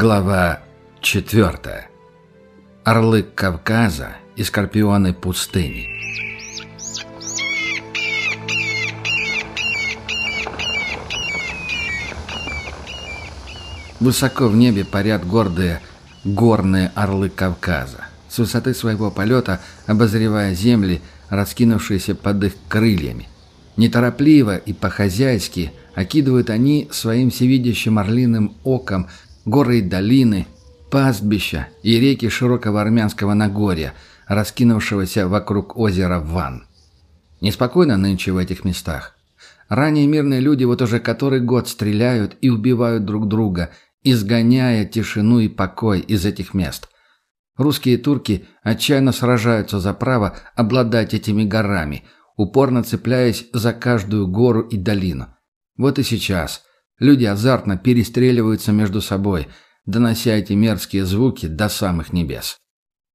Глава 4. Орлы Кавказа и скорпионы пустыни. Высоко в небе парят гордые горные орлы Кавказа, с высоты своего полета обозревая земли, раскинувшиеся под их крыльями. Неторопливо и по-хозяйски окидывают они своим всевидящим орлиным оком горы и долины, пастбища и реки широкого армянского Нагорья, раскинувшегося вокруг озера Ван. Неспокойно нынче в этих местах. Ранее мирные люди вот уже который год стреляют и убивают друг друга, изгоняя тишину и покой из этих мест. Русские и турки отчаянно сражаются за право обладать этими горами, упорно цепляясь за каждую гору и долину. Вот и сейчас люди азартно перестреливаются между собой, донося эти мерзкие звуки до самых небес.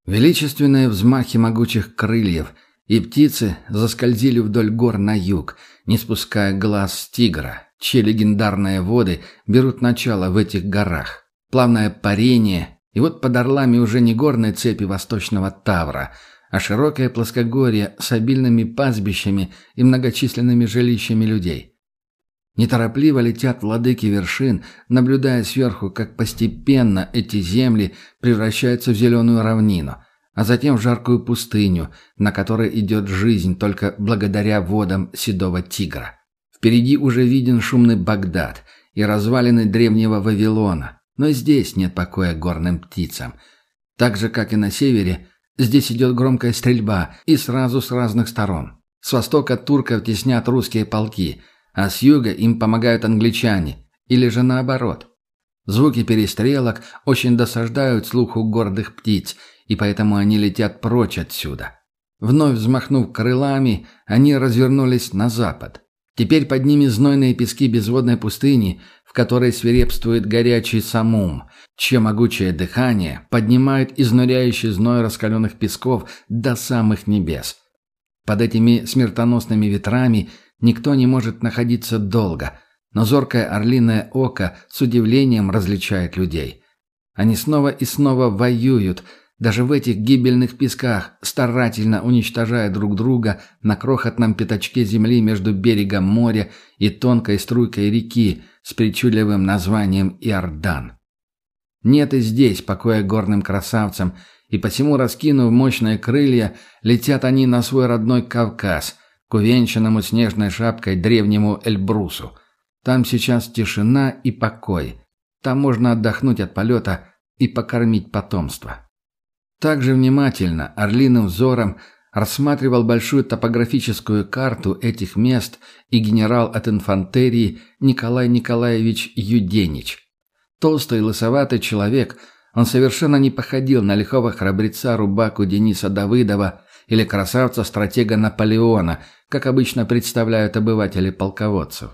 Величественные взмахи могучих крыльев, и птицы заскользили вдоль гор на юг, не спуская глаз с тигра, чьи легендарные воды берут начало в этих горах. Плавное парение, и вот под орлами уже не горные цепи восточного Тавра, а широкое плоскогорье с обильными пастбищами и многочисленными жилищами людей. Неторопливо летят владыки вершин, наблюдая сверху, как постепенно эти земли превращаются в зеленую равнину, а затем в жаркую пустыню, на которой идет жизнь только благодаря водам седого тигра. Впереди уже виден шумный Багдад и развалины древнего Вавилона, но здесь нет покоя горным птицам. Так же, как и на севере, здесь идет громкая стрельба и сразу с разных сторон. С востока турков теснят русские полки, а с юга им помогают англичане, или же наоборот. Звуки перестрелок очень досаждают слуху гордых птиц, и поэтому они летят прочь отсюда. Вновь взмахнув крылами, они развернулись на запад. Теперь под ними знойные пески безводной пустыни, в которой свирепствует горячий самум, чье могучее дыхание поднимает изнуряющий зной раскаленных песков до самых небес. Под этими смертоносными ветрами никто не может находиться долго, но зоркое орлиное око с удивлением различает людей. Они снова и снова воюют – даже в этих гибельных песках, старательно уничтожая друг друга на крохотном пятачке земли между берегом моря и тонкой струйкой реки с причудливым названием Иордан. Нет и здесь покоя горным красавцам, и посему, раскинув мощные крылья, летят они на свой родной Кавказ, к увенчанному снежной шапкой древнему Эльбрусу. Там сейчас тишина и покой. Там можно отдохнуть от полета и покормить потомство. Также внимательно, орлиным взором, рассматривал большую топографическую карту этих мест и генерал от инфантерии Николай Николаевич Юденич. Толстый лысоватый человек, он совершенно не походил на лихого храбреца Рубаку Дениса Давыдова или красавца-стратега Наполеона, как обычно представляют обыватели полководцев.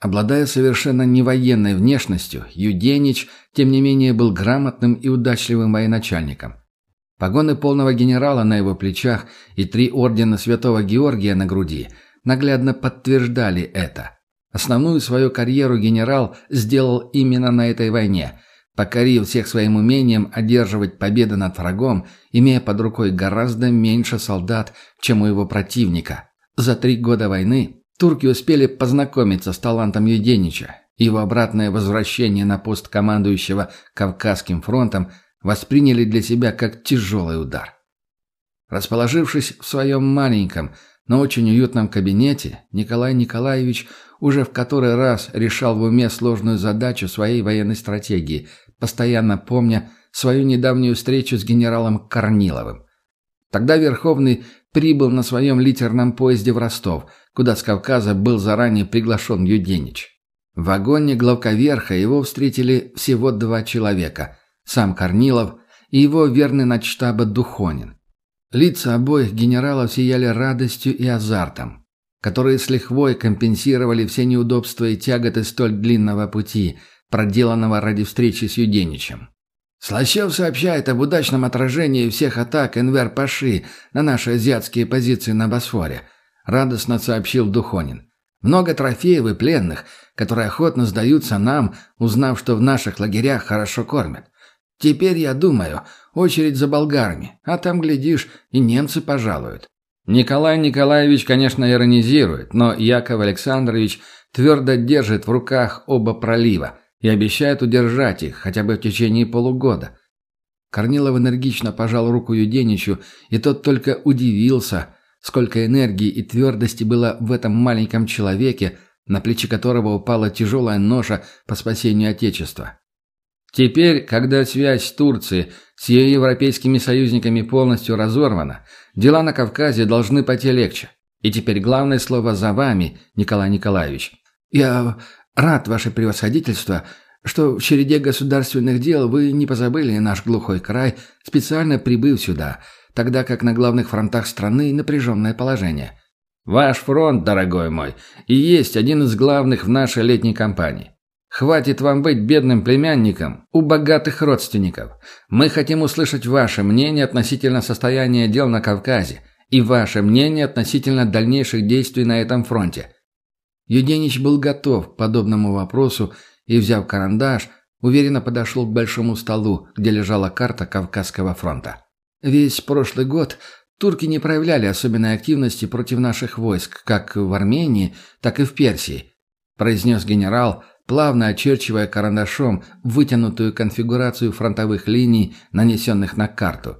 Обладая совершенно невоенной внешностью, Юденич, тем не менее, был грамотным и удачливым военачальником. Погоны полного генерала на его плечах и три ордена Святого Георгия на груди наглядно подтверждали это. Основную свою карьеру генерал сделал именно на этой войне, покорив всех своим умением одерживать победы над врагом, имея под рукой гораздо меньше солдат, чем у его противника. За три года войны турки успели познакомиться с талантом Юденича. Его обратное возвращение на пост командующего Кавказским фронтом восприняли для себя как тяжелый удар. Расположившись в своем маленьком, но очень уютном кабинете, Николай Николаевич уже в который раз решал в уме сложную задачу своей военной стратегии, постоянно помня свою недавнюю встречу с генералом Корниловым. Тогда Верховный прибыл на своем литерном поезде в Ростов, куда с Кавказа был заранее приглашен Юденич. В вагоне главковерха его встретили всего два человека – сам Корнилов и его верный начштаба Духонин. Лица обоих генералов сияли радостью и азартом, которые с лихвой компенсировали все неудобства и тяготы столь длинного пути, проделанного ради встречи с Юденичем. Слащев сообщает об удачном отражении всех атак Энвер-Паши на наши азиатские позиции на Босфоре, радостно сообщил Духонин. Много трофеев и пленных, которые охотно сдаются нам, узнав, что в наших лагерях хорошо кормят. Теперь, я думаю, очередь за болгарами, а там, глядишь, и немцы пожалуют». Николай Николаевич, конечно, иронизирует, но Яков Александрович твердо держит в руках оба пролива и обещает удержать их хотя бы в течение полугода. Корнилов энергично пожал руку Юденичу, и тот только удивился, сколько энергии и твердости было в этом маленьком человеке, на плечи которого упала тяжелая ноша по спасению Отечества. Теперь, когда связь с Турцией с ее европейскими союзниками полностью разорвана, дела на Кавказе должны пойти легче. И теперь главное слово за вами, Николай Николаевич. Я рад, ваше превосходительство, что в череде государственных дел вы не позабыли наш глухой край, специально прибыв сюда, тогда как на главных фронтах страны напряженное положение. Ваш фронт, дорогой мой, и есть один из главных в нашей летней кампании. Хватит вам быть бедным племянником у богатых родственников. Мы хотим услышать ваше мнение относительно состояния дел на Кавказе и ваше мнение относительно дальнейших действий на этом фронте. Юденич был готов к подобному вопросу и, взяв карандаш, уверенно подошел к большому столу, где лежала карта Кавказского фронта. Весь прошлый год турки не проявляли особенной активности против наших войск, как в Армении, так и в Персии, произнес генерал, плавно очерчивая карандашом вытянутую конфигурацию фронтовых линий, нанесенных на карту.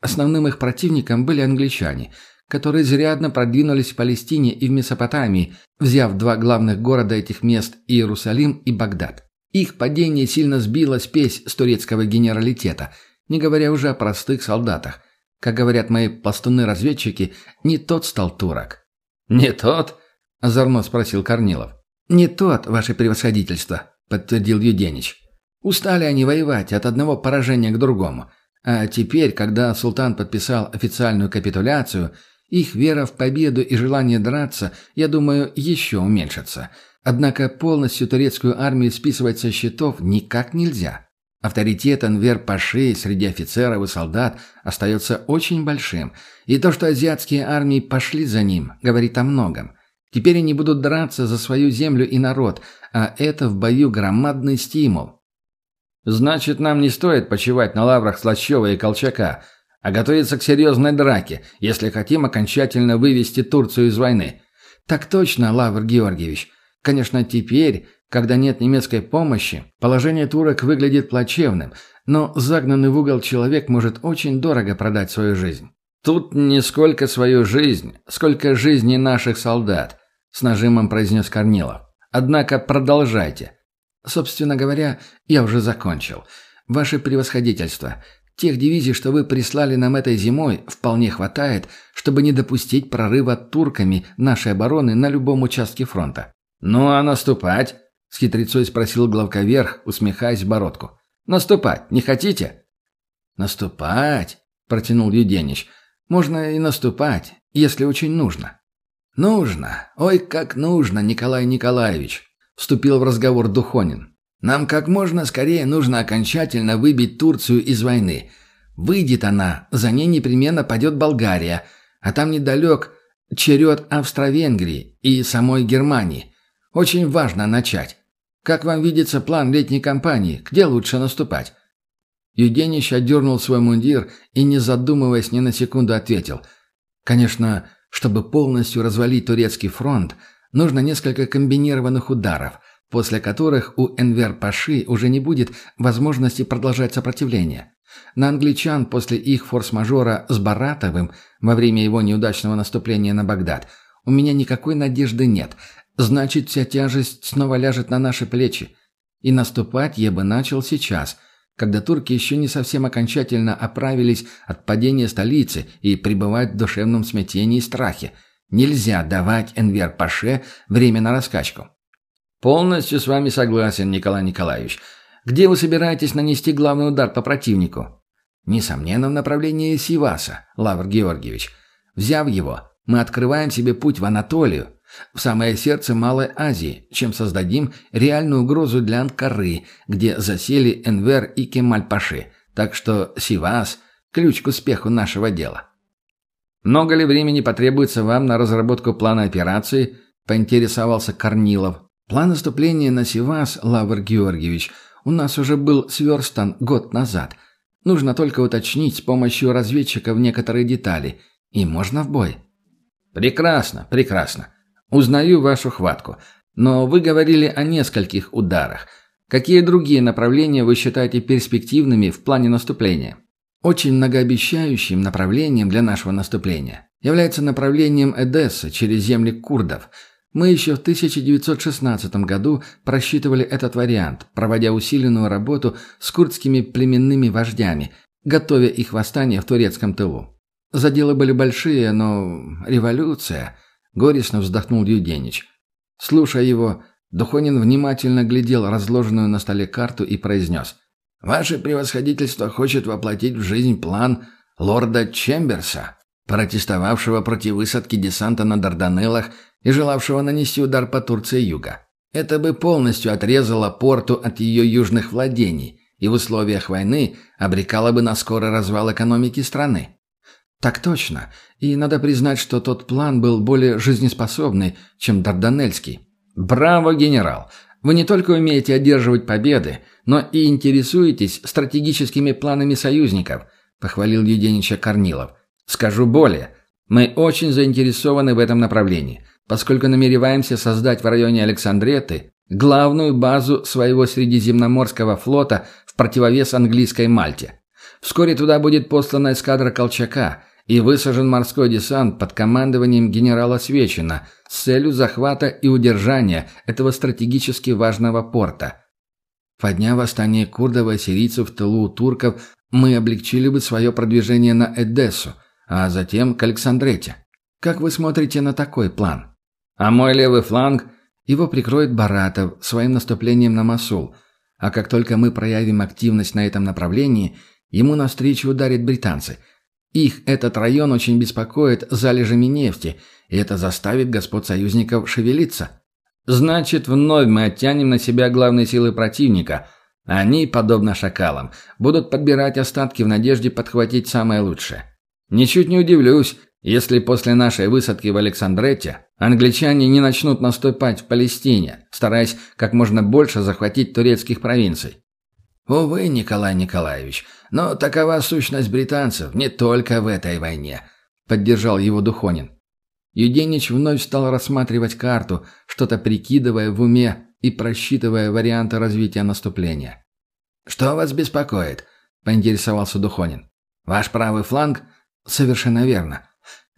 Основным их противником были англичане, которые изрядно продвинулись в Палестине и в Месопотамии, взяв два главных города этих мест – Иерусалим и Багдад. Их падение сильно сбило спесь с турецкого генералитета, не говоря уже о простых солдатах. Как говорят мои пластуны-разведчики, не тот стал турок. «Не тот?» – озорно спросил Корнилов. «Не тот, ваше превосходительство», — подтвердил Юденич. «Устали они воевать от одного поражения к другому. А теперь, когда султан подписал официальную капитуляцию, их вера в победу и желание драться, я думаю, еще уменьшится. Однако полностью турецкую армию списывать со счетов никак нельзя. Авторитет Анвер-Паши среди офицеров и солдат остается очень большим, и то, что азиатские армии пошли за ним, говорит о многом. Теперь они будут драться за свою землю и народ, а это в бою громадный стимул. Значит, нам не стоит почивать на лаврах Слащева и Колчака, а готовиться к серьезной драке, если хотим окончательно вывести Турцию из войны. Так точно, Лавр Георгиевич. Конечно, теперь, когда нет немецкой помощи, положение турок выглядит плачевным, но загнанный в угол человек может очень дорого продать свою жизнь. Тут не сколько свою жизнь, сколько жизни наших солдат. — с нажимом произнес Корнилов. «Однако продолжайте». «Собственно говоря, я уже закончил. Ваше превосходительство, тех дивизий, что вы прислали нам этой зимой, вполне хватает, чтобы не допустить прорыва турками нашей обороны на любом участке фронта». «Ну а наступать?» — с хитрецой спросил главковерх, усмехаясь в бородку. «Наступать не хотите?» «Наступать?» — протянул Юденич. «Можно и наступать, если очень нужно». «Нужно. Ой, как нужно, Николай Николаевич!» – вступил в разговор Духонин. «Нам как можно скорее нужно окончательно выбить Турцию из войны. Выйдет она, за ней непременно пойдет Болгария, а там недалек черед Австро-Венгрии и самой Германии. Очень важно начать. Как вам видится план летней кампании? Где лучше наступать?» Юденич отдернул свой мундир и, не задумываясь ни на секунду, ответил. «Конечно, чтобы полностью развалить турецкий фронт, нужно несколько комбинированных ударов, после которых у Энвер-Паши уже не будет возможности продолжать сопротивление. На англичан после их форс-мажора с Баратовым во время его неудачного наступления на Багдад у меня никакой надежды нет. Значит, вся тяжесть снова ляжет на наши плечи. И наступать я бы начал сейчас – когда турки еще не совсем окончательно оправились от падения столицы и пребывают в душевном смятении и страхе. Нельзя давать Энвер-Паше время на раскачку. Полностью с вами согласен, Николай Николаевич. Где вы собираетесь нанести главный удар по противнику? Несомненно, в направлении Сиваса, Лавр Георгиевич. Взяв его, мы открываем себе путь в Анатолию, в самое сердце Малой Азии, чем создадим реальную угрозу для Анкары, где засели Энвер и Кемаль-Паши. Так что Сивас – ключ к успеху нашего дела. «Много ли времени потребуется вам на разработку плана операции?» – поинтересовался Корнилов. «План наступления на Сивас, Лавр Георгиевич, у нас уже был сверстан год назад. Нужно только уточнить с помощью разведчиков некоторые детали, и можно в бой». «Прекрасно, прекрасно. Узнаю вашу хватку. Но вы говорили о нескольких ударах. Какие другие направления вы считаете перспективными в плане наступления?» Очень многообещающим направлением для нашего наступления является направлением Эдесса через земли курдов – мы еще в 1916 году просчитывали этот вариант, проводя усиленную работу с курдскими племенными вождями, готовя их восстание в турецком тылу. Заделы были большие, но революция... Горестно вздохнул Юденич. Слушая его, Духонин внимательно глядел разложенную на столе карту и произнес. «Ваше превосходительство хочет воплотить в жизнь план лорда Чемберса, протестовавшего против высадки десанта на Дарданеллах и желавшего нанести удар по Турции юга. Это бы полностью отрезало порту от ее южных владений и в условиях войны обрекало бы на скорый развал экономики страны. Так точно. И надо признать, что тот план был более жизнеспособный, чем Дарданельский. Браво, генерал! Вы не только умеете одерживать победы, но и интересуетесь стратегическими планами союзников, похвалил Юденича Корнилов. Скажу более. Мы очень заинтересованы в этом направлении поскольку намереваемся создать в районе Александреты главную базу своего Средиземноморского флота в противовес английской Мальте. Вскоре туда будет послана эскадра Колчака и высажен морской десант под командованием генерала Свечина с целью захвата и удержания этого стратегически важного порта. Подняв восстание курдов и сирийцев в тылу турков, мы облегчили бы свое продвижение на Эдессу, а затем к Александрете. Как вы смотрите на такой план? А мой левый фланг его прикроет Баратов своим наступлением на Масул. А как только мы проявим активность на этом направлении, ему навстречу ударят британцы. Их этот район очень беспокоит залежами нефти, и это заставит господ союзников шевелиться. Значит, вновь мы оттянем на себя главные силы противника. Они, подобно шакалам, будут подбирать остатки в надежде подхватить самое лучшее. Ничуть не удивлюсь, если после нашей высадки в Александрете англичане не начнут наступать в Палестине, стараясь как можно больше захватить турецких провинций. Увы, Николай Николаевич, но такова сущность британцев не только в этой войне, поддержал его Духонин. Юденич вновь стал рассматривать карту, что-то прикидывая в уме и просчитывая варианты развития наступления. «Что вас беспокоит?» – поинтересовался Духонин. «Ваш правый фланг?» «Совершенно верно.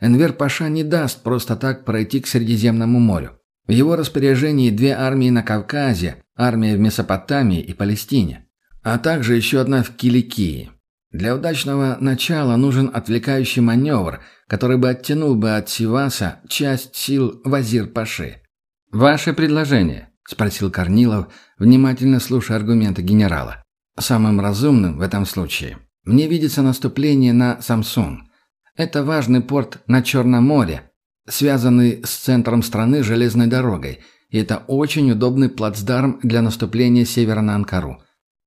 Энвер Паша не даст просто так пройти к Средиземному морю. В его распоряжении две армии на Кавказе, армия в Месопотамии и Палестине, а также еще одна в Киликии. Для удачного начала нужен отвлекающий маневр, который бы оттянул бы от Сиваса часть сил Вазир-Паши. «Ваше предложение?» – спросил Корнилов, внимательно слушая аргументы генерала. «Самым разумным в этом случае мне видится наступление на Самсун. Это важный порт на Черном море, связанный с центром страны железной дорогой, и это очень удобный плацдарм для наступления севера на Анкару.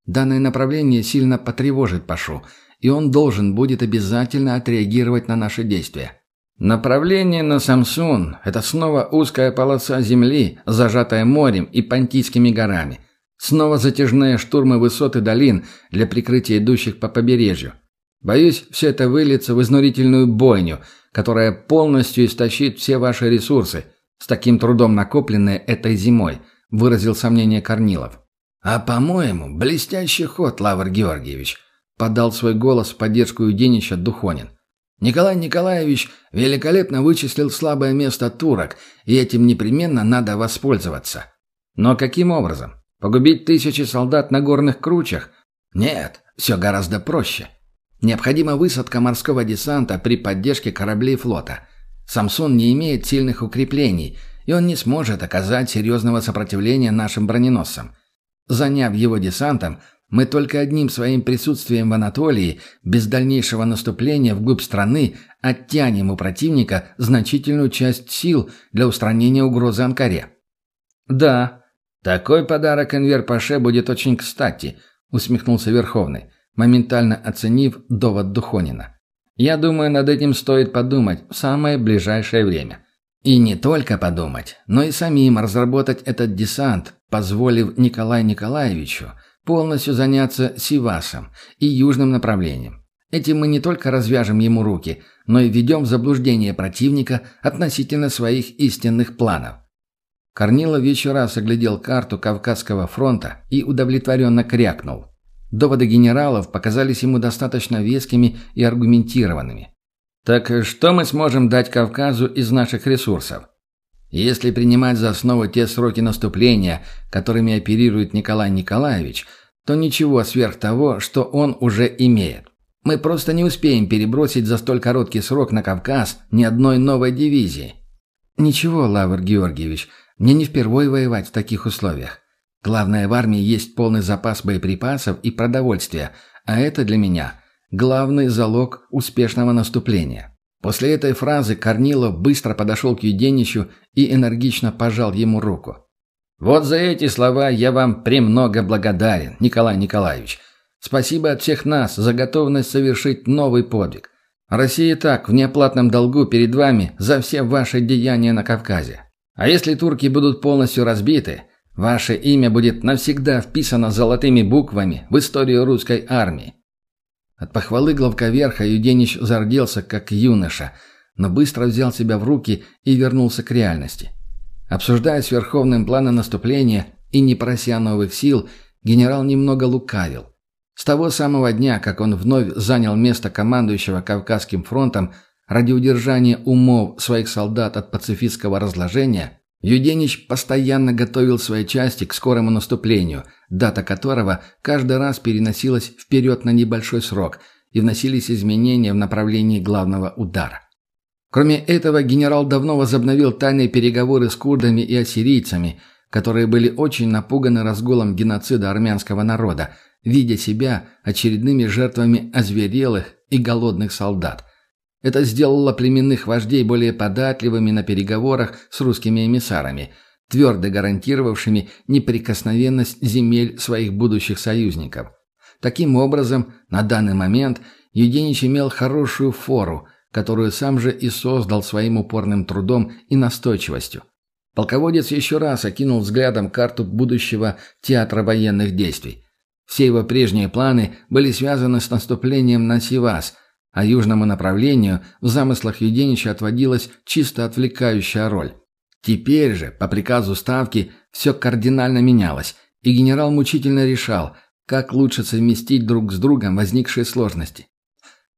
Данное направление сильно потревожит Пашу, и он должен будет обязательно отреагировать на наши действия. Направление на Самсун – это снова узкая полоса земли, зажатая морем и Понтийскими горами. Снова затяжные штурмы высот и долин для прикрытия идущих по побережью. Боюсь, все это выльется в изнурительную бойню, которая полностью истощит все ваши ресурсы, с таким трудом накопленные этой зимой», – выразил сомнение Корнилов. «А, по-моему, блестящий ход, Лавр Георгиевич», – подал свой голос в поддержку Юденича Духонин. «Николай Николаевич великолепно вычислил слабое место турок, и этим непременно надо воспользоваться». «Но каким образом? Погубить тысячи солдат на горных кручах?» «Нет, все гораздо проще». Необходима высадка морского десанта при поддержке кораблей флота. Самсон не имеет сильных укреплений, и он не сможет оказать серьезного сопротивления нашим броненосцам. Заняв его десантом, мы только одним своим присутствием в Анатолии, без дальнейшего наступления вглубь страны, оттянем у противника значительную часть сил для устранения угрозы Анкаре. «Да, такой подарок Энвер-Паше будет очень кстати», — усмехнулся Верховный моментально оценив довод Духонина. «Я думаю, над этим стоит подумать в самое ближайшее время». И не только подумать, но и самим разработать этот десант, позволив Николаю Николаевичу полностью заняться Сивасом и южным направлением. Этим мы не только развяжем ему руки, но и введем в заблуждение противника относительно своих истинных планов. Корнилов еще раз оглядел карту Кавказского фронта и удовлетворенно крякнул. Доводы генералов показались ему достаточно вескими и аргументированными. Так что мы сможем дать Кавказу из наших ресурсов? Если принимать за основу те сроки наступления, которыми оперирует Николай Николаевич, то ничего сверх того, что он уже имеет. Мы просто не успеем перебросить за столь короткий срок на Кавказ ни одной новой дивизии. Ничего, Лавр Георгиевич, мне не впервые воевать в таких условиях. Главное, в армии есть полный запас боеприпасов и продовольствия, а это для меня главный залог успешного наступления. После этой фразы Корнилов быстро подошел к Юденичу и энергично пожал ему руку. «Вот за эти слова я вам премного благодарен, Николай Николаевич. Спасибо от всех нас за готовность совершить новый подвиг. Россия так в неоплатном долгу перед вами за все ваши деяния на Кавказе. А если турки будут полностью разбиты, ваше имя будет навсегда вписано золотыми буквами в историю русской армии. От похвалы главковерха Юденич зарделся, как юноша, но быстро взял себя в руки и вернулся к реальности. Обсуждая с Верховным планы наступления и не прося новых сил, генерал немного лукавил. С того самого дня, как он вновь занял место командующего Кавказским фронтом ради удержания умов своих солдат от пацифистского разложения, Юденич постоянно готовил свои части к скорому наступлению, дата которого каждый раз переносилась вперед на небольшой срок, и вносились изменения в направлении главного удара. Кроме этого, генерал давно возобновил тайные переговоры с курдами и ассирийцами, которые были очень напуганы разгулом геноцида армянского народа, видя себя очередными жертвами озверелых и голодных солдат. Это сделало племенных вождей более податливыми на переговорах с русскими эмиссарами, твердо гарантировавшими неприкосновенность земель своих будущих союзников. Таким образом, на данный момент Юденич имел хорошую фору, которую сам же и создал своим упорным трудом и настойчивостью. Полководец еще раз окинул взглядом карту будущего театра военных действий. Все его прежние планы были связаны с наступлением на Сивас – а южному направлению в замыслах Юденича отводилась чисто отвлекающая роль. Теперь же, по приказу Ставки, все кардинально менялось, и генерал мучительно решал, как лучше совместить друг с другом возникшие сложности.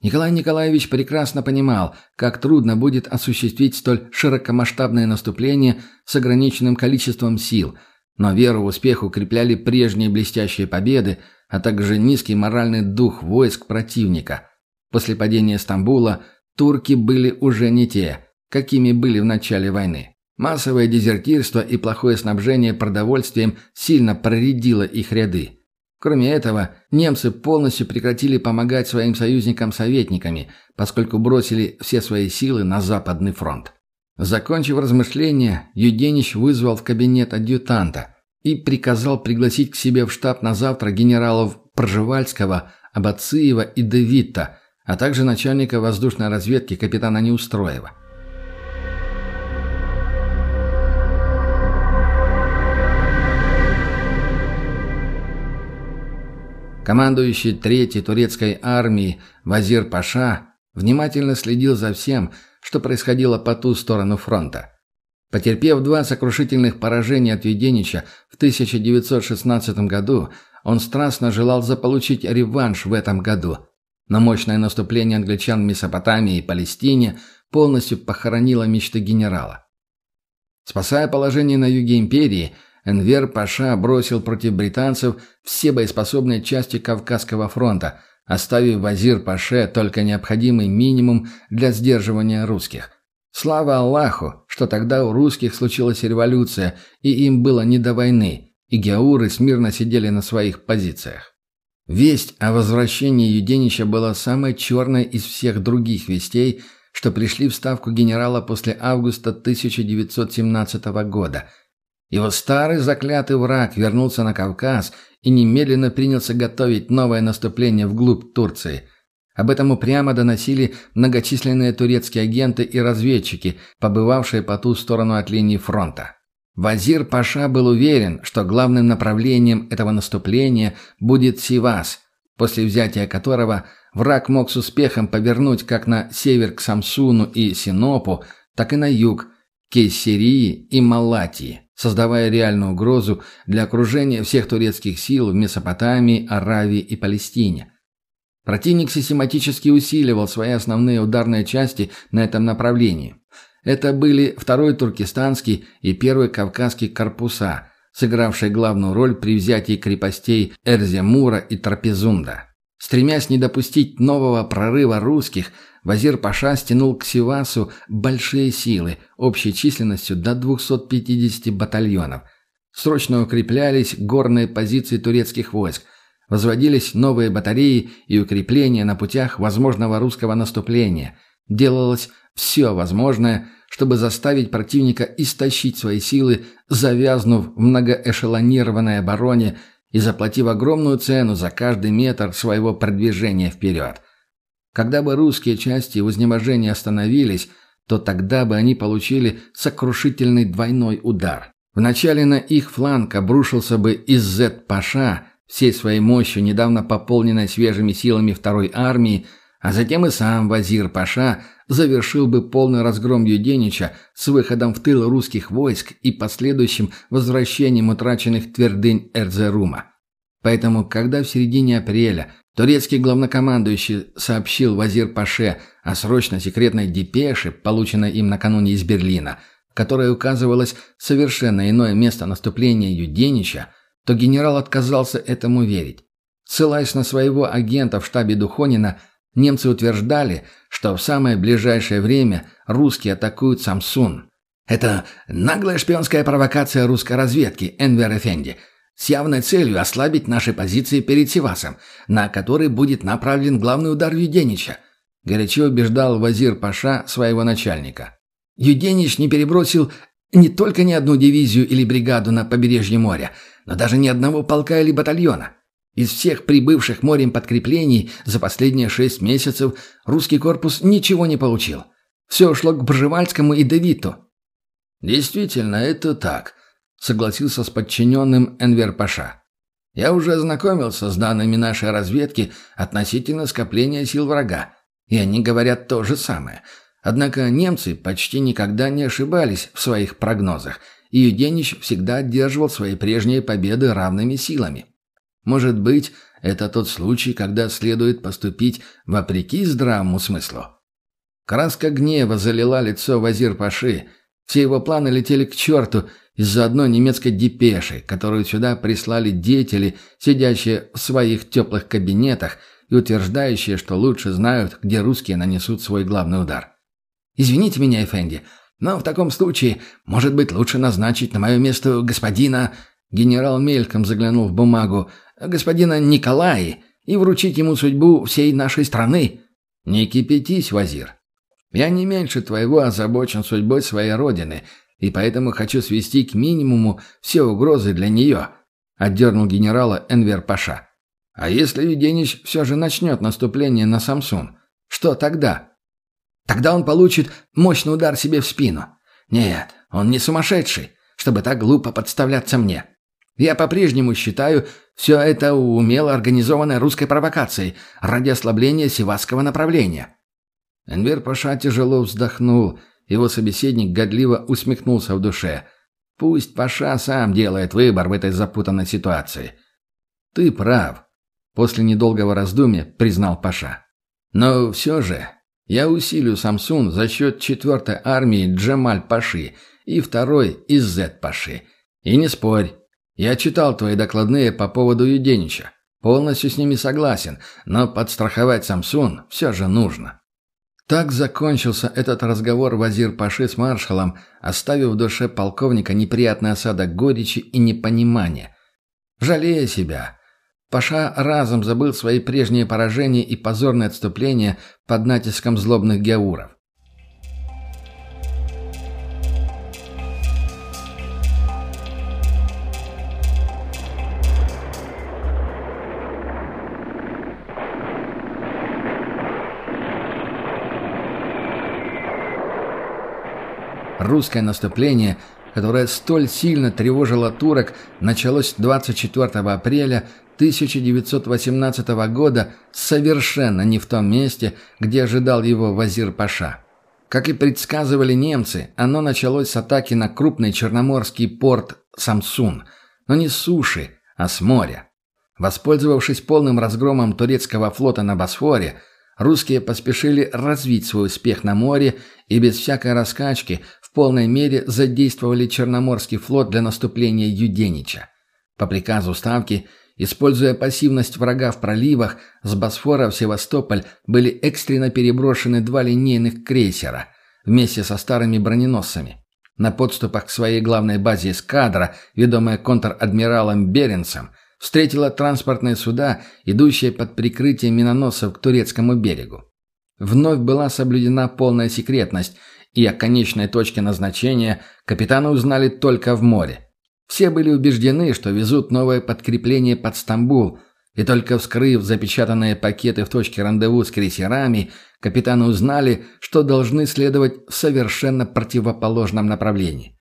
Николай Николаевич прекрасно понимал, как трудно будет осуществить столь широкомасштабное наступление с ограниченным количеством сил, но веру в успех укрепляли прежние блестящие победы, а также низкий моральный дух войск противника – После падения Стамбула турки были уже не те, какими были в начале войны. Массовое дезертирство и плохое снабжение продовольствием сильно проредило их ряды. Кроме этого, немцы полностью прекратили помогать своим союзникам советниками, поскольку бросили все свои силы на Западный фронт. Закончив размышления, Юденич вызвал в кабинет адъютанта и приказал пригласить к себе в штаб на завтра генералов Пржевальского, Абациева и Девитта, а также начальника воздушной разведки капитана Неустроева. Командующий Третьей турецкой армией Вазир Паша внимательно следил за всем, что происходило по ту сторону фронта. Потерпев два сокрушительных поражения от Юденича в 1916 году, он страстно желал заполучить реванш в этом году – но мощное наступление англичан в Месопотамии и Палестине полностью похоронило мечты генерала. Спасая положение на юге империи, Энвер Паша бросил против британцев все боеспособные части Кавказского фронта, оставив Вазир Паше только необходимый минимум для сдерживания русских. Слава Аллаху, что тогда у русских случилась революция, и им было не до войны, и геауры смирно сидели на своих позициях. Весть о возвращении Юденича была самой черной из всех других вестей, что пришли в ставку генерала после августа 1917 года. Его старый заклятый враг вернулся на Кавказ и немедленно принялся готовить новое наступление вглубь Турции. Об этом упрямо доносили многочисленные турецкие агенты и разведчики, побывавшие по ту сторону от линии фронта. Вазир Паша был уверен, что главным направлением этого наступления будет Сивас, после взятия которого враг мог с успехом повернуть как на север к Самсуну и Синопу, так и на юг, к Кейсерии и Малатии, создавая реальную угрозу для окружения всех турецких сил в Месопотамии, Аравии и Палестине. Противник систематически усиливал свои основные ударные части на этом направлении. Это были второй туркестанский и первый кавказский корпуса, сыгравшие главную роль при взятии крепостей Эрземура и Трапезунда. Стремясь не допустить нового прорыва русских, Вазир Паша стянул к Сивасу большие силы, общей численностью до 250 батальонов. Срочно укреплялись горные позиции турецких войск, возводились новые батареи и укрепления на путях возможного русского наступления. Делалось все возможное, чтобы заставить противника истощить свои силы, завязнув в многоэшелонированной обороне и заплатив огромную цену за каждый метр своего продвижения вперед. Когда бы русские части в изнеможении остановились, то тогда бы они получили сокрушительный двойной удар. Вначале на их фланг обрушился бы Иззет-Паша, всей своей мощью, недавно пополненной свежими силами второй армии, а затем и сам Вазир-Паша завершил бы полный разгром Юденича с выходом в тыл русских войск и последующим возвращением утраченных твердынь Эрзерума. Поэтому, когда в середине апреля турецкий главнокомандующий сообщил Вазир-Паше о срочно секретной депеше, полученной им накануне из Берлина, в которой указывалось совершенно иное место наступления Юденича, то генерал отказался этому верить. Ссылаясь на своего агента в штабе Духонина, немцы утверждали, что в самое ближайшее время русские атакуют Самсун. Это наглая шпионская провокация русской разведки, Энвер Эфенди, с явной целью ослабить наши позиции перед Севасом, на который будет направлен главный удар Юденича, горячо убеждал Вазир Паша своего начальника. Юденич не перебросил не только ни одну дивизию или бригаду на побережье моря, но даже ни одного полка или батальона. Из всех прибывших морем подкреплений за последние шесть месяцев русский корпус ничего не получил. Все ушло к Бжевальскому и Давиту. «Действительно, это так», — согласился с подчиненным Энвер Паша. «Я уже ознакомился с данными нашей разведки относительно скопления сил врага, и они говорят то же самое. Однако немцы почти никогда не ошибались в своих прогнозах, и Юденич всегда одерживал свои прежние победы равными силами. Может быть, это тот случай, когда следует поступить вопреки здравому смыслу. Краска гнева залила лицо Вазир-Паши. Все его планы летели к черту из-за одной немецкой депеши, которую сюда прислали деятели, сидящие в своих теплых кабинетах и утверждающие, что лучше знают, где русские нанесут свой главный удар. «Извините меня, Эфенди, но в таком случае, может быть, лучше назначить на мое место господина...» Генерал мельком заглянул в бумагу. «Господина Николая и вручить ему судьбу всей нашей страны». «Не кипятись, Вазир. Я не меньше твоего озабочен судьбой своей родины, и поэтому хочу свести к минимуму все угрозы для нее», — отдернул генерала Энвер Паша. «А если Юденич все же начнет наступление на Самсун, что тогда?» «Тогда он получит мощный удар себе в спину. Нет, он не сумасшедший, чтобы так глупо подставляться мне. Я по-прежнему считаю все это умело организованной русской провокацией ради ослабления севастского направления». Энвер Паша тяжело вздохнул. Его собеседник годливо усмехнулся в душе. «Пусть Паша сам делает выбор в этой запутанной ситуации». «Ты прав», — после недолгого раздумья признал Паша. «Но все же я усилю Самсун за счет четвертой армии Джамаль Паши и второй Иззет Паши. И не спорь, я читал твои докладные по поводу Юденича. Полностью с ними согласен, но подстраховать Самсун все же нужно. Так закончился этот разговор Вазир Паши с маршалом, оставив в душе полковника неприятный осадок горечи и непонимания. Жалея себя, Паша разом забыл свои прежние поражения и позорные отступления под натиском злобных геуров. Русское наступление которое столь сильно тревожило турок, началось 24 апреля 1918 года совершенно не в том месте, где ожидал его Вазир-Паша. Как и предсказывали немцы, оно началось с атаки на крупный черноморский порт Самсун, но не с суши, а с моря. Воспользовавшись полным разгромом турецкого флота на Босфоре, русские поспешили развить свой успех на море и без всякой раскачки в полной мере задействовали Черноморский флот для наступления Юденича. По приказу Ставки, используя пассивность врага в проливах, с Босфора в Севастополь были экстренно переброшены два линейных крейсера вместе со старыми броненосцами. На подступах к своей главной базе эскадра, ведомая контр-адмиралом Беренцем, встретила транспортные суда, идущие под прикрытием миноносцев к турецкому берегу. Вновь была соблюдена полная секретность, и о конечной точке назначения капитаны узнали только в море. Все были убеждены, что везут новое подкрепление под Стамбул, и только вскрыв запечатанные пакеты в точке рандеву с крейсерами, капитаны узнали, что должны следовать в совершенно противоположном направлении.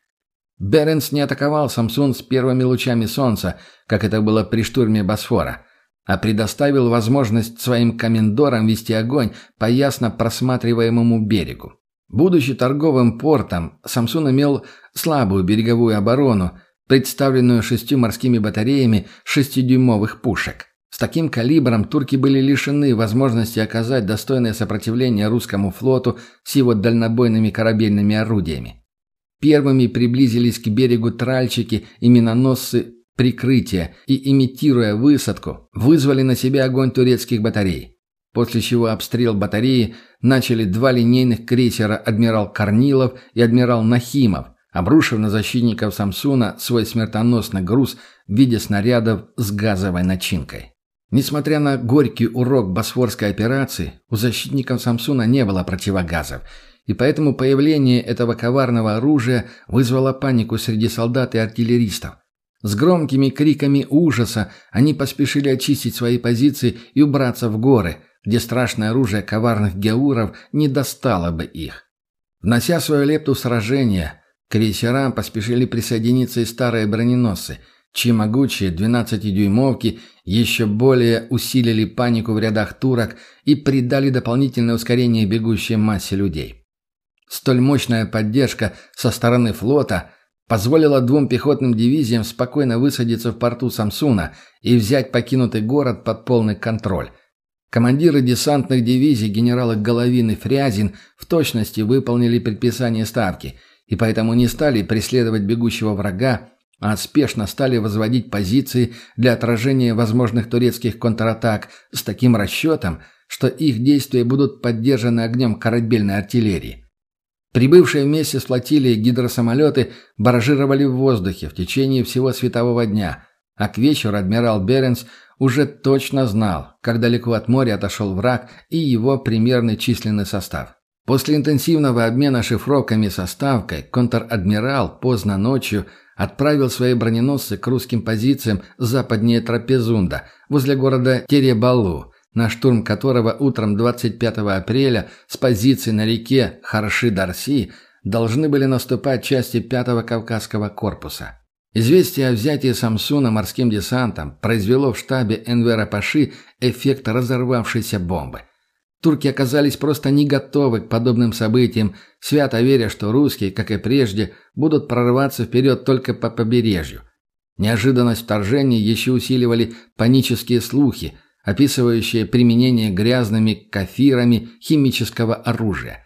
Беренс не атаковал Самсун с первыми лучами солнца, как это было при штурме Босфора, а предоставил возможность своим комендорам вести огонь по ясно просматриваемому берегу. Будучи торговым портом, Самсун имел слабую береговую оборону, представленную шестью морскими батареями шестидюймовых пушек. С таким калибром турки были лишены возможности оказать достойное сопротивление русскому флоту с его дальнобойными корабельными орудиями. Первыми приблизились к берегу тральщики и миноносцы прикрытия и, имитируя высадку, вызвали на себя огонь турецких батарей. После чего обстрел батареи начали два линейных крейсера «Адмирал Корнилов» и «Адмирал Нахимов», обрушив на защитников Самсуна свой смертоносный груз в виде снарядов с газовой начинкой. Несмотря на горький урок Босфорской операции, у защитников Самсуна не было противогазов – и поэтому появление этого коварного оружия вызвало панику среди солдат и артиллеристов. С громкими криками ужаса они поспешили очистить свои позиции и убраться в горы, где страшное оружие коварных геуров не достало бы их. Внося свою лепту в сражение, крейсерам поспешили присоединиться и старые броненосцы, чьи могучие 12-дюймовки еще более усилили панику в рядах турок и придали дополнительное ускорение бегущей массе людей. Столь мощная поддержка со стороны флота позволила двум пехотным дивизиям спокойно высадиться в порту Самсуна и взять покинутый город под полный контроль. Командиры десантных дивизий генералы Головин и Фрязин в точности выполнили предписание ставки и поэтому не стали преследовать бегущего врага, а спешно стали возводить позиции для отражения возможных турецких контратак с таким расчетом, что их действия будут поддержаны огнем корабельной артиллерии. Прибывшие вместе с флотилией гидросамолеты баражировали в воздухе в течение всего светового дня, а к вечеру адмирал Беренс уже точно знал, как далеко от моря отошел враг и его примерный численный состав. После интенсивного обмена шифровками со ставкой контр-адмирал поздно ночью отправил свои броненосцы к русским позициям западнее Трапезунда, возле города Теребалу, на штурм которого утром 25 апреля с позиции на реке Харши-Дарси должны были наступать части 5-го Кавказского корпуса. Известие о взятии Самсуна морским десантом произвело в штабе Энвера Паши эффект разорвавшейся бомбы. Турки оказались просто не готовы к подобным событиям, свято веря, что русские, как и прежде, будут прорываться вперед только по побережью. Неожиданность вторжения еще усиливали панические слухи – описывающее применение грязными кафирами химического оружия.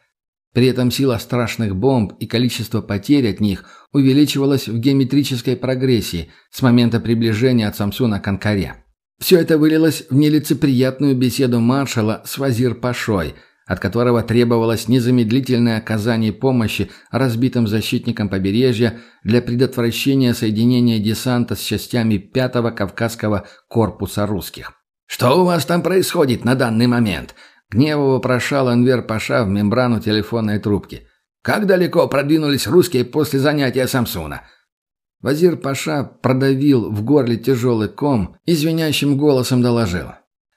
При этом сила страшных бомб и количество потерь от них увеличивалось в геометрической прогрессии с момента приближения от Самсуна к Анкаре. Все это вылилось в нелицеприятную беседу маршала с Вазир-Пашой, от которого требовалось незамедлительное оказание помощи разбитым защитникам побережья для предотвращения соединения десанта с частями 5-го Кавказского корпуса русских. «Что у вас там происходит на данный момент?» Гневово прошал Энвер Паша в мембрану телефонной трубки. «Как далеко продвинулись русские после занятия Самсуна?» Вазир Паша продавил в горле тяжелый ком и звенящим голосом доложил.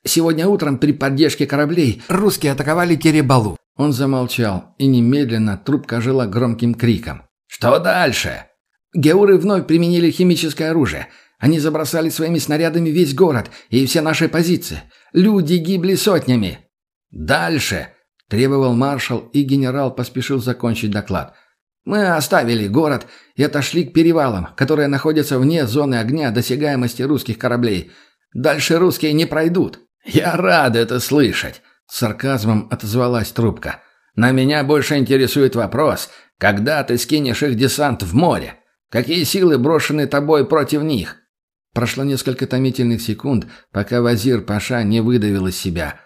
«Сегодня утром при поддержке кораблей русские атаковали Теребалу». Он замолчал, и немедленно трубка жила громким криком. «Что дальше?» Геуры вновь применили химическое оружие. Они забросали своими снарядами весь город и все наши позиции. Люди гибли сотнями. Дальше, требовал маршал, и генерал поспешил закончить доклад. Мы оставили город и отошли к перевалам, которые находятся вне зоны огня досягаемости русских кораблей. Дальше русские не пройдут. Я рад это слышать, с сарказмом отозвалась трубка. На меня больше интересует вопрос, когда ты скинешь их десант в море? Какие силы брошены тобой против них?» Прошло несколько томительных секунд, пока Вазир Паша не выдавил из себя.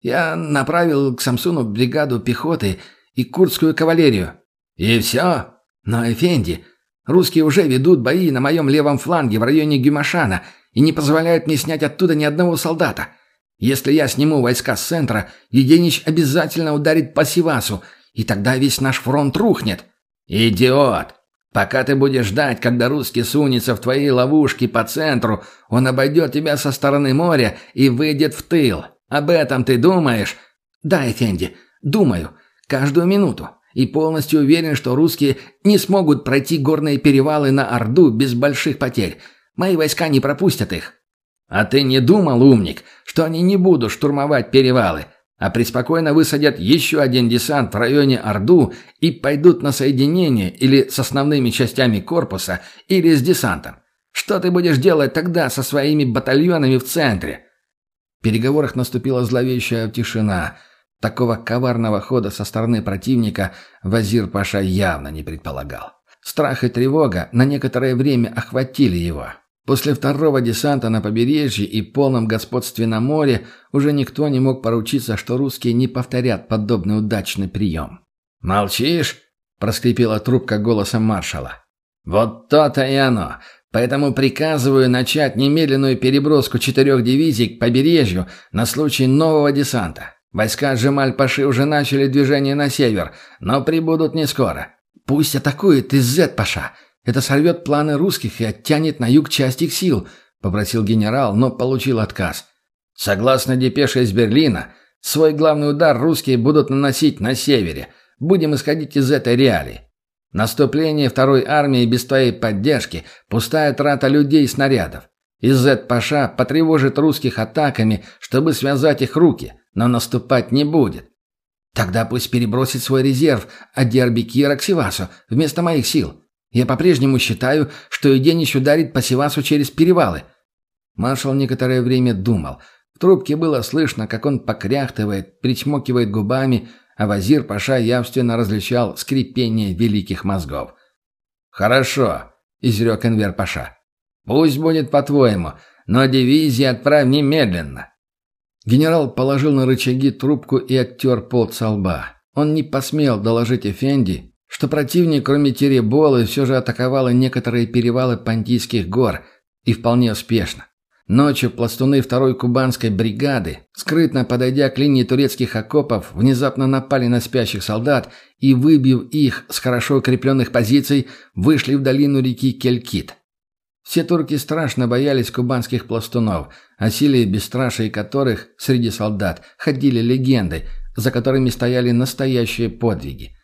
«Я направил к Самсуну бригаду пехоты и курдскую кавалерию». «И все?» «Но, Эфенди, русские уже ведут бои на моем левом фланге в районе Гюмашана и не позволяют мне снять оттуда ни одного солдата. Если я сниму войска с центра, Единич обязательно ударит по Сивасу, и тогда весь наш фронт рухнет». «Идиот! Пока ты будешь ждать, когда русский сунется в твои ловушки по центру, он обойдет тебя со стороны моря и выйдет в тыл. Об этом ты думаешь?» «Да, Эфенди, думаю. Каждую минуту. И полностью уверен, что русские не смогут пройти горные перевалы на Орду без больших потерь. Мои войска не пропустят их». «А ты не думал, умник, что они не будут штурмовать перевалы?» А преспокойно высадят еще один десант в районе Орду и пойдут на соединение или с основными частями корпуса, или с десантом. Что ты будешь делать тогда со своими батальонами в центре? В переговорах наступила зловещая тишина. Такого коварного хода со стороны противника Вазир Паша явно не предполагал. Страх и тревога на некоторое время охватили его. После второго десанта на побережье и полном господстве на море уже никто не мог поручиться, что русские не повторят подобный удачный прием. «Молчишь?» – проскрипела трубка голосом маршала. «Вот то-то и оно. Поэтому приказываю начать немедленную переброску четырех дивизий к побережью на случай нового десанта. Войска Джемаль-Паши уже начали движение на север, но прибудут не скоро. Пусть атакует из Зет-Паша. Это сорвет планы русских и оттянет на юг часть их сил», — попросил генерал, но получил отказ. «Согласно депеше из Берлина, свой главный удар русские будут наносить на севере. Будем исходить из этой реалии. Наступление второй армии без твоей поддержки – пустая трата людей и снарядов. Иззет-Паша потревожит русских атаками, чтобы связать их руки, но наступать не будет. Тогда пусть перебросит свой резерв от Диарбекира к Сивасу вместо моих сил. Я по-прежнему считаю, что Иденич ударит по Севасу через перевалы». Маршал некоторое время думал. В трубке было слышно, как он покряхтывает, причмокивает губами, а Вазир Паша явственно различал скрипение великих мозгов. «Хорошо», — изрек Энвер Паша. «Пусть будет по-твоему, но дивизии отправь немедленно». Генерал положил на рычаги трубку и оттер пот со лба. Он не посмел доложить Эфенди, что противник, кроме Тереболы, все же атаковал некоторые перевалы Пантийских гор, и вполне успешно. Ночью пластуны второй кубанской бригады, скрытно подойдя к линии турецких окопов, внезапно напали на спящих солдат и, выбив их с хорошо укрепленных позиций, вышли в долину реки Келькит. Все турки страшно боялись кубанских пластунов, о силе и бесстрашии которых среди солдат ходили легенды, за которыми стояли настоящие подвиги.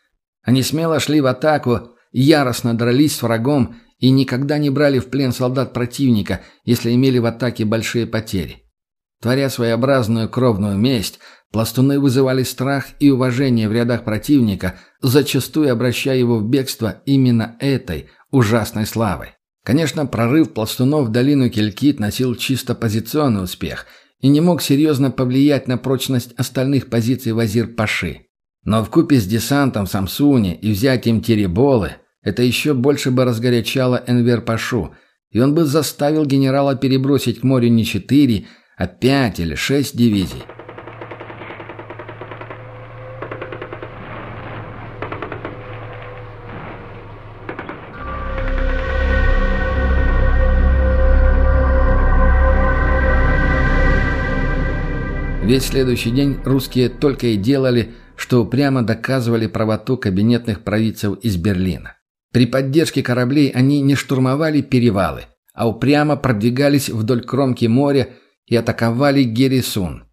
Они смело шли в атаку, яростно дрались с врагом и никогда не брали в плен солдат противника, если имели в атаке большие потери. Творя своеобразную кровную месть, пластуны вызывали страх и уважение в рядах противника, зачастую обращая его в бегство именно этой ужасной славой. Конечно, прорыв пластунов в долину Келькит носил чисто позиционный успех и не мог серьезно повлиять на прочность остальных позиций Вазир-Паши. Но в купе с десантом в Самсуне и взятием Тереболы это еще больше бы разгорячало Энвер Пашу, и он бы заставил генерала перебросить к морю не четыре, а пять или шесть дивизий. Весь следующий день русские только и делали, что прямо доказывали правоту кабинетных провидцев из Берлина. При поддержке кораблей они не штурмовали перевалы, а упрямо продвигались вдоль кромки моря и атаковали Герисун.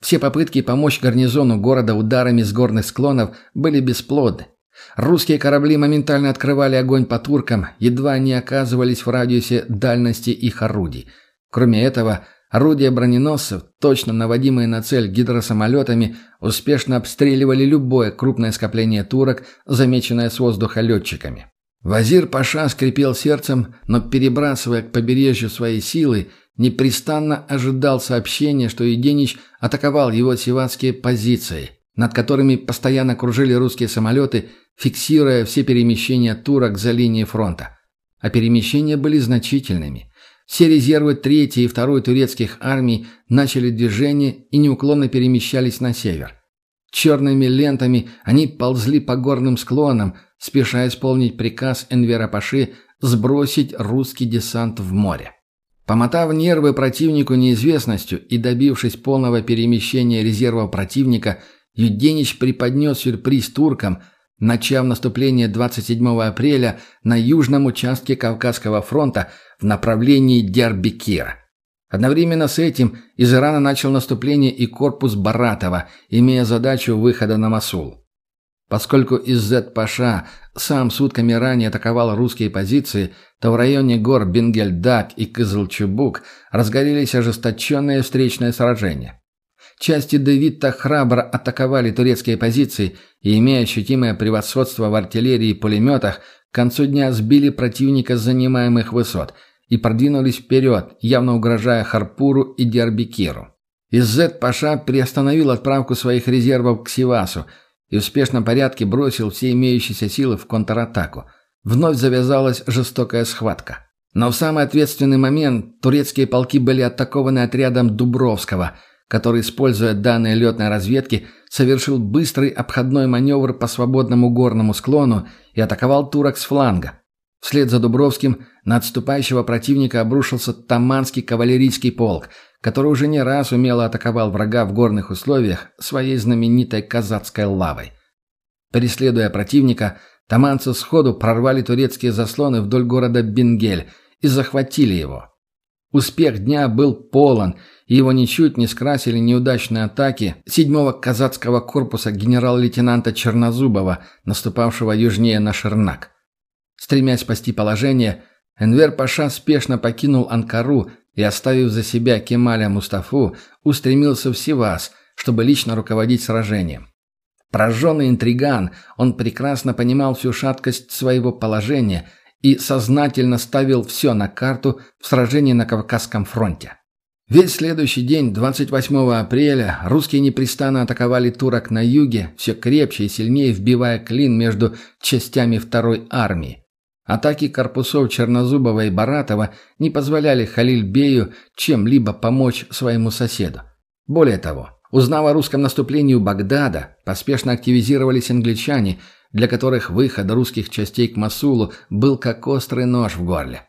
Все попытки помочь гарнизону города ударами с горных склонов были бесплодны. Русские корабли моментально открывали огонь по туркам, едва они оказывались в радиусе дальности их орудий. Кроме этого, орудия броненосцев, точно наводимые на цель гидросамолетами, успешно обстреливали любое крупное скопление турок, замеченное с воздуха летчиками. Вазир Паша скрипел сердцем, но, перебрасывая к побережью свои силы, непрестанно ожидал сообщения, что Единич атаковал его севатские позиции, над которыми постоянно кружили русские самолеты, фиксируя все перемещения турок за линией фронта. А перемещения были значительными. Все резервы 3 и 2 турецких армий начали движение и неуклонно перемещались на север. Черными лентами они ползли по горным склонам, спеша исполнить приказ Энвера Паши сбросить русский десант в море. Помотав нервы противнику неизвестностью и добившись полного перемещения резервов противника, Юденич преподнес сюрприз туркам, начав наступление 27 апреля на южном участке Кавказского фронта в направлении Дярбекира. Одновременно с этим из Ирана начал наступление и корпус Баратова, имея задачу выхода на Масул. Поскольку Иззет-Паша сам сутками ранее атаковал русские позиции, то в районе гор Бенгельдак и Кызылчубук разгорелись ожесточенные встречные сражения. Части Девитта храбро атаковали турецкие позиции и, имея ощутимое превосходство в артиллерии и пулеметах, к концу дня сбили противника с занимаемых высот и продвинулись вперед, явно угрожая Харпуру и Диарбекиру. Иззет-Паша приостановил отправку своих резервов к Сивасу – и в спешном порядке бросил все имеющиеся силы в контратаку. Вновь завязалась жестокая схватка. Но в самый ответственный момент турецкие полки были атакованы отрядом Дубровского, который, используя данные летной разведки, совершил быстрый обходной маневр по свободному горному склону и атаковал турок с фланга. Вслед за Дубровским на отступающего противника обрушился Таманский кавалерийский полк – который уже не раз умело атаковал врага в горных условиях своей знаменитой казацкой лавой. Преследуя противника, таманцы сходу прорвали турецкие заслоны вдоль города Бенгель и захватили его. Успех дня был полон, и его ничуть не скрасили неудачные атаки 7-го казацкого корпуса генерал-лейтенанта Чернозубова, наступавшего южнее на Шернак. Стремясь спасти положение, Энвер Паша спешно покинул Анкару и, оставив за себя Кемаля Мустафу, устремился в Сивас, чтобы лично руководить сражением. Прожженный интриган, он прекрасно понимал всю шаткость своего положения и сознательно ставил все на карту в сражении на Кавказском фронте. Весь следующий день, 28 апреля, русские непрестанно атаковали турок на юге, все крепче и сильнее вбивая клин между частями второй армии. Атаки корпусов Чернозубова и Баратова не позволяли Халильбею чем-либо помочь своему соседу. Более того, узнав о русском наступлении у Багдада, поспешно активизировались англичане, для которых выход русских частей к Масулу был как острый нож в горле.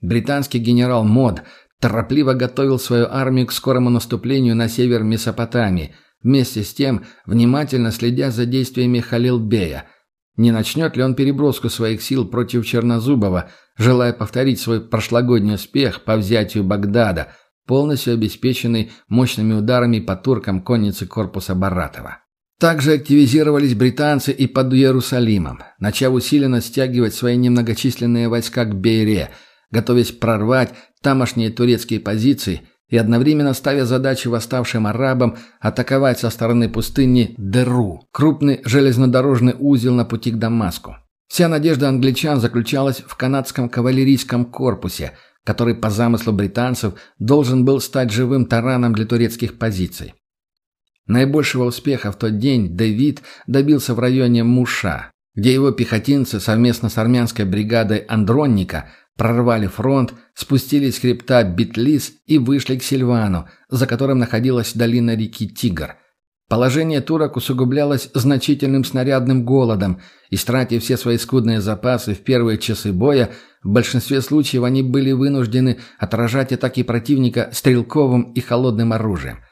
Британский генерал Мод торопливо готовил свою армию к скорому наступлению на север Месопотамии, вместе с тем внимательно следя за действиями Халилбея – не начнет ли он переброску своих сил против Чернозубова, желая повторить свой прошлогодний успех по взятию Багдада, полностью обеспеченный мощными ударами по туркам конницы корпуса Баратова? Также активизировались британцы и под Иерусалимом, начав усиленно стягивать свои немногочисленные войска к Бейре, готовясь прорвать тамошние турецкие позиции и одновременно ставя задачу восставшим арабам атаковать со стороны пустыни Деру, крупный железнодорожный узел на пути к Дамаску. Вся надежда англичан заключалась в канадском кавалерийском корпусе, который по замыслу британцев должен был стать живым тараном для турецких позиций. Наибольшего успеха в тот день Дэвид добился в районе Муша, где его пехотинцы совместно с армянской бригадой Андронника прорвали фронт, спустились с хребта Битлис и вышли к Сильвану, за которым находилась долина реки Тигр. Положение турок усугублялось значительным снарядным голодом, и, стратив все свои скудные запасы в первые часы боя, в большинстве случаев они были вынуждены отражать атаки противника стрелковым и холодным оружием.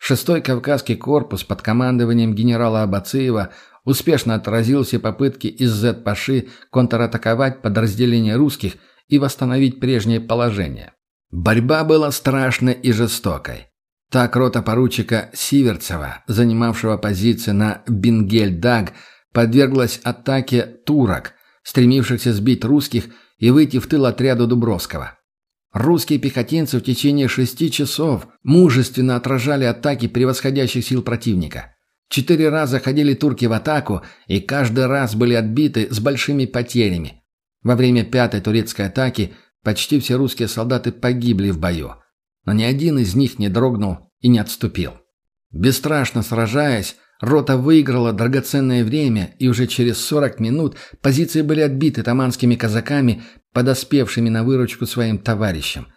Шестой Кавказский корпус под командованием генерала Абациева успешно отразил все попытки из Зет-Паши контратаковать подразделения русских – и восстановить прежнее положение. Борьба была страшной и жестокой. Так рота поручика Сиверцева, занимавшего позиции на Бингель-Даг, подверглась атаке турок, стремившихся сбить русских и выйти в тыл отряду Дубровского. Русские пехотинцы в течение шести часов мужественно отражали атаки превосходящих сил противника. Четыре раза ходили турки в атаку и каждый раз были отбиты с большими потерями. Во время пятой турецкой атаки почти все русские солдаты погибли в бою, но ни один из них не дрогнул и не отступил. Бесстрашно сражаясь, рота выиграла драгоценное время, и уже через 40 минут позиции были отбиты таманскими казаками, подоспевшими на выручку своим товарищам.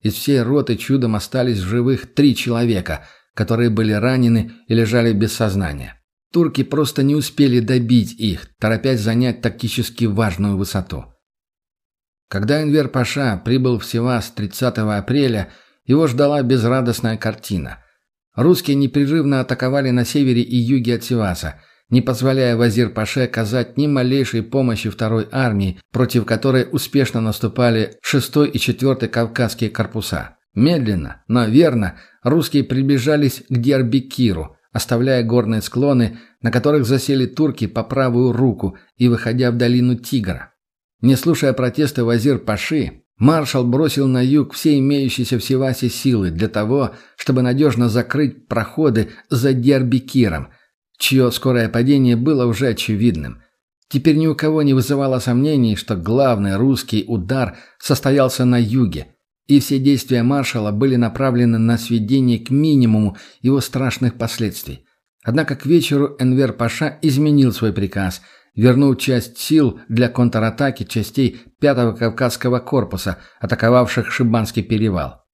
Из всей роты чудом остались в живых три человека, которые были ранены и лежали без сознания. Турки просто не успели добить их, торопясь занять тактически важную высоту. Когда Энвер Паша прибыл в Севас 30 апреля, его ждала безрадостная картина. Русские непрерывно атаковали на севере и юге от Севаса – не позволяя Вазир-Паше оказать ни малейшей помощи второй армии, против которой успешно наступали 6 и 4 Кавказские корпуса. Медленно, но верно, русские приближались к Диарбекиру, оставляя горные склоны, на которых засели турки по правую руку и выходя в долину Тигра. Не слушая протесты Вазир-Паши, маршал бросил на юг все имеющиеся в Севасе силы для того, чтобы надежно закрыть проходы за Диарбекиром – чье скорое падение было уже очевидным. Теперь ни у кого не вызывало сомнений, что главный русский удар состоялся на юге, и все действия маршала были направлены на сведение к минимуму его страшных последствий. Однако к вечеру Энвер Паша изменил свой приказ, вернув часть сил для контратаки частей 5-го Кавказского корпуса, атаковавших Шибанский перевал.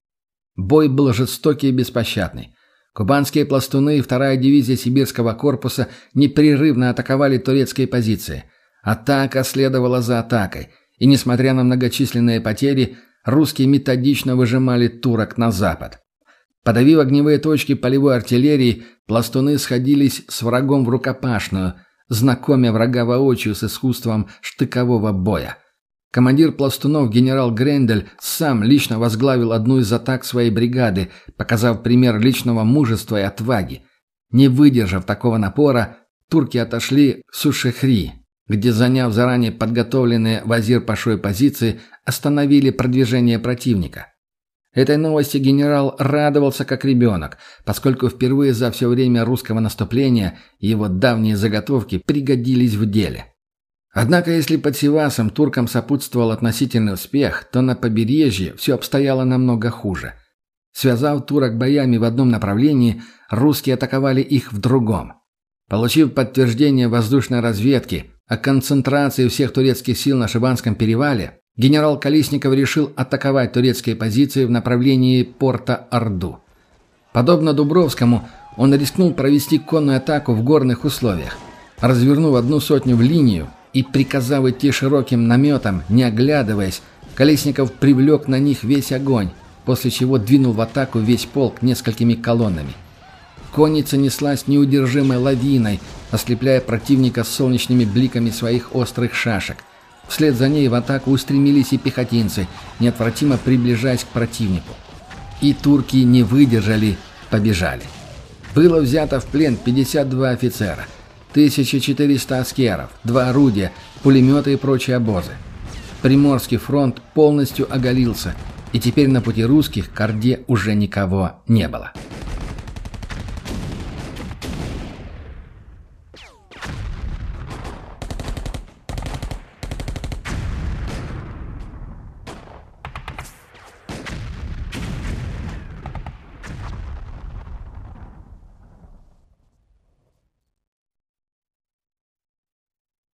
Бой был жестокий и беспощадный. Кубанские пластуны и вторая дивизия сибирского корпуса непрерывно атаковали турецкие позиции. Атака следовала за атакой, и, несмотря на многочисленные потери, русские методично выжимали турок на запад. Подавив огневые точки полевой артиллерии, пластуны сходились с врагом в рукопашную, знакомя врага воочию с искусством штыкового боя. Командир пластунов генерал Грендель сам лично возглавил одну из атак своей бригады, показав пример личного мужества и отваги. Не выдержав такого напора, турки отошли к Сушехри, где, заняв заранее подготовленные вазир-пашой позиции, остановили продвижение противника. Этой новости генерал радовался как ребенок, поскольку впервые за все время русского наступления его давние заготовки пригодились в деле. Однако, если под Севасом туркам сопутствовал относительный успех, то на побережье все обстояло намного хуже. Связав турок боями в одном направлении, русские атаковали их в другом. Получив подтверждение воздушной разведки о концентрации всех турецких сил на Шибанском перевале, генерал Колесников решил атаковать турецкие позиции в направлении порта Орду. Подобно Дубровскому, он рискнул провести конную атаку в горных условиях. Развернув одну сотню в линию, и, приказав идти широким наметом, не оглядываясь, Колесников привлек на них весь огонь, после чего двинул в атаку весь полк несколькими колоннами. Конница неслась неудержимой лавиной, ослепляя противника солнечными бликами своих острых шашек. Вслед за ней в атаку устремились и пехотинцы, неотвратимо приближаясь к противнику. И турки не выдержали, побежали. Было взято в плен 52 офицера – 1400 аскеров, два орудия, пулеметы и прочие обозы. Приморский фронт полностью оголился, и теперь на пути русских к Орде уже никого не было.